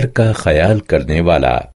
घर का ख्याल करने वाला।